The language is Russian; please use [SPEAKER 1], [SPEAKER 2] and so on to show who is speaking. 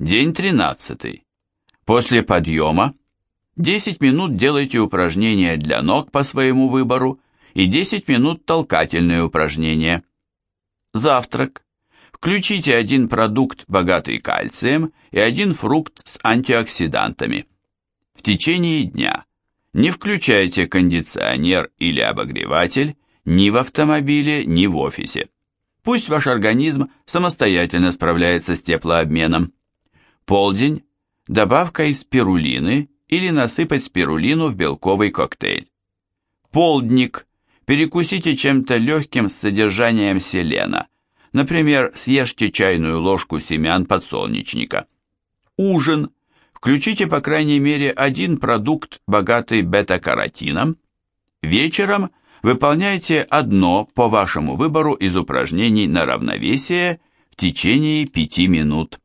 [SPEAKER 1] День 13. После подъема 10 минут делайте упражнения для ног по своему выбору и 10 минут толкательные упражнения. Завтрак. Включите один продукт, богатый кальцием, и один фрукт с антиоксидантами. В течение дня не включайте кондиционер или обогреватель ни в автомобиле, ни в офисе. Пусть ваш организм самостоятельно справляется с теплообменом. Полдень. Добавка из спирулины или насыпать спирулину в белковый коктейль. Полдник. Перекусите чем-то легким с содержанием селена. Например, съешьте чайную ложку семян подсолнечника. Ужин. Включите по крайней мере один продукт, богатый бета-каротином. Вечером выполняйте одно по вашему выбору из упражнений на равновесие в течение 5 минут.